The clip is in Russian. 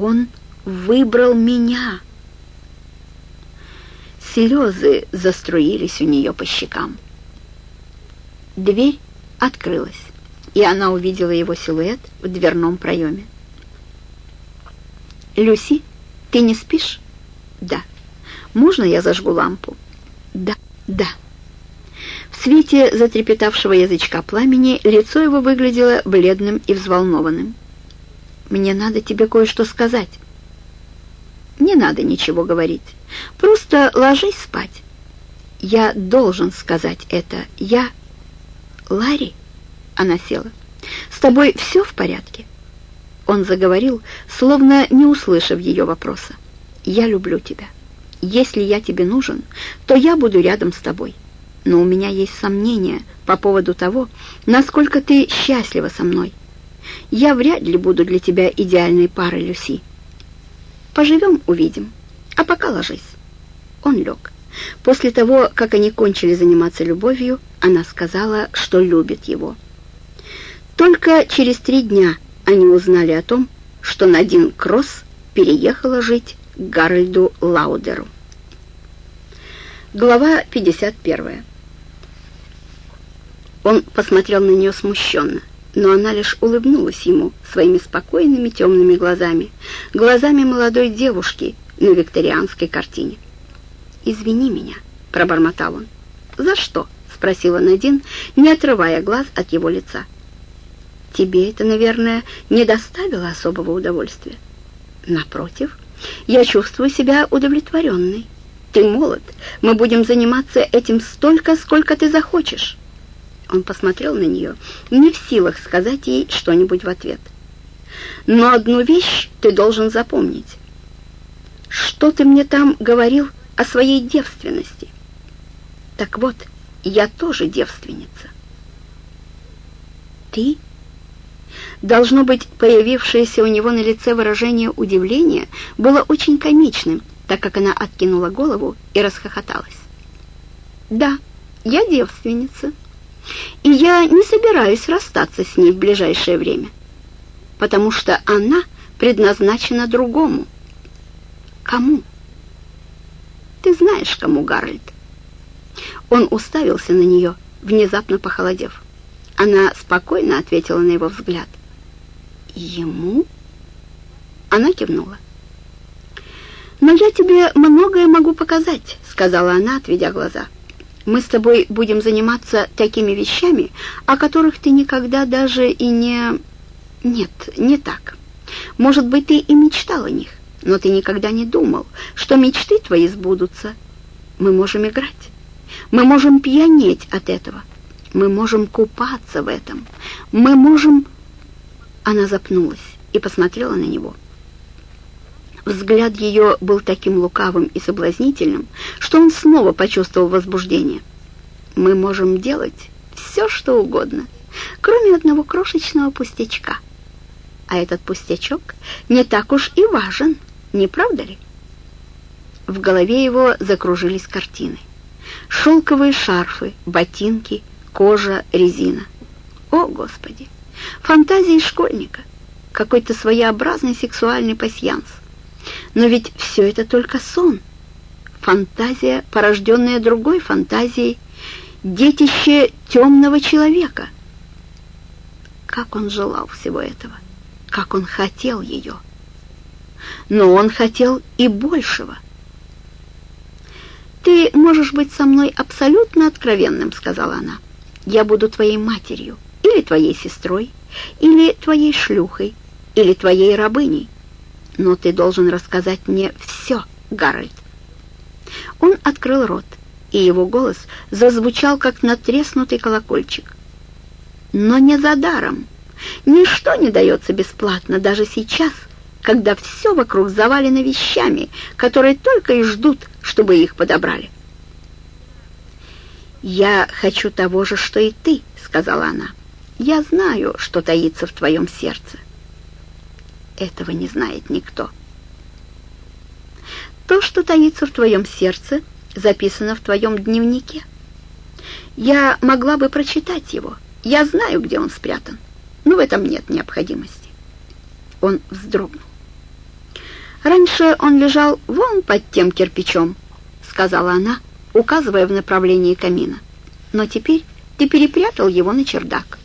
Он выбрал меня. Слезы заструились у нее по щекам. Дверь открылась, и она увидела его силуэт в дверном проеме. «Люси, ты не спишь?» «Да». «Можно я зажгу лампу?» «Да, да». В свете затрепетавшего язычка пламени лицо его выглядело бледным и взволнованным. «Мне надо тебе кое-что сказать». «Не надо ничего говорить. Просто ложись спать». «Я должен сказать это. Я...» «Ларри?» Она села. «С тобой все в порядке?» Он заговорил, словно не услышав ее вопроса. «Я люблю тебя. Если я тебе нужен, то я буду рядом с тобой. Но у меня есть сомнения по поводу того, насколько ты счастлива со мной. Я вряд ли буду для тебя идеальной парой, Люси. Поживем, увидим. А пока ложись». Он лег. После того, как они кончили заниматься любовью, она сказала, что любит его. Только через три дня они узнали о том, что Надин Кросс переехала жить к Гарольду Лаудеру. Глава 51. Он посмотрел на нее смущенно, но она лишь улыбнулась ему своими спокойными темными глазами, глазами молодой девушки на викторианской картине. «Извини меня», — пробормотал он. «За что?» — спросила Надин, не отрывая глаз от его лица. «Тебе это, наверное, не доставило особого удовольствия?» «Напротив, я чувствую себя удовлетворенной. Ты молод, мы будем заниматься этим столько, сколько ты захочешь». Он посмотрел на нее, не в силах сказать ей что-нибудь в ответ. «Но одну вещь ты должен запомнить. Что ты мне там говорил о своей девственности. Так вот, я тоже девственница. Ты? Должно быть, появившееся у него на лице выражение удивления было очень комичным, так как она откинула голову и расхохоталась. «Да, я девственница, и я не собираюсь расстаться с ней в ближайшее время, потому что она предназначена другому». «Кому?» Ты знаешь, кому, Гарольд?» Он уставился на нее, внезапно похолодев. Она спокойно ответила на его взгляд. «Ему?» Она кивнула. «Но я тебе многое могу показать», — сказала она, отведя глаза. «Мы с тобой будем заниматься такими вещами, о которых ты никогда даже и не...» «Нет, не так. Может быть, ты и мечтал о них но ты никогда не думал, что мечты твои сбудутся. Мы можем играть, мы можем пьянеть от этого, мы можем купаться в этом, мы можем...» Она запнулась и посмотрела на него. Взгляд ее был таким лукавым и соблазнительным, что он снова почувствовал возбуждение. «Мы можем делать все, что угодно, кроме одного крошечного пустячка. А этот пустячок не так уж и важен» не правда ли? В голове его закружились картины. Шелковые шарфы, ботинки, кожа, резина. О, Господи! Фантазии школьника. Какой-то своеобразный сексуальный пасьянс. Но ведь все это только сон. Фантазия, порожденная другой фантазией, детище темного человека. Как он желал всего этого, как он хотел ее но он хотел и большего. «Ты можешь быть со мной абсолютно откровенным», — сказала она. «Я буду твоей матерью, или твоей сестрой, или твоей шлюхой, или твоей рабыней. Но ты должен рассказать мне все, Гарольд». Он открыл рот, и его голос зазвучал, как натреснутый колокольчик. «Но не за даром. Ничто не дается бесплатно, даже сейчас» когда все вокруг завалено вещами, которые только и ждут, чтобы их подобрали. «Я хочу того же, что и ты», — сказала она. «Я знаю, что таится в твоем сердце». Этого не знает никто. То, что таится в твоем сердце, записано в твоем дневнике. Я могла бы прочитать его. Я знаю, где он спрятан, но в этом нет необходимости. Он вздрогнул. Раньше он лежал вон под тем кирпичом», — сказала она, указывая в направлении камина. «Но теперь ты перепрятал его на чердак».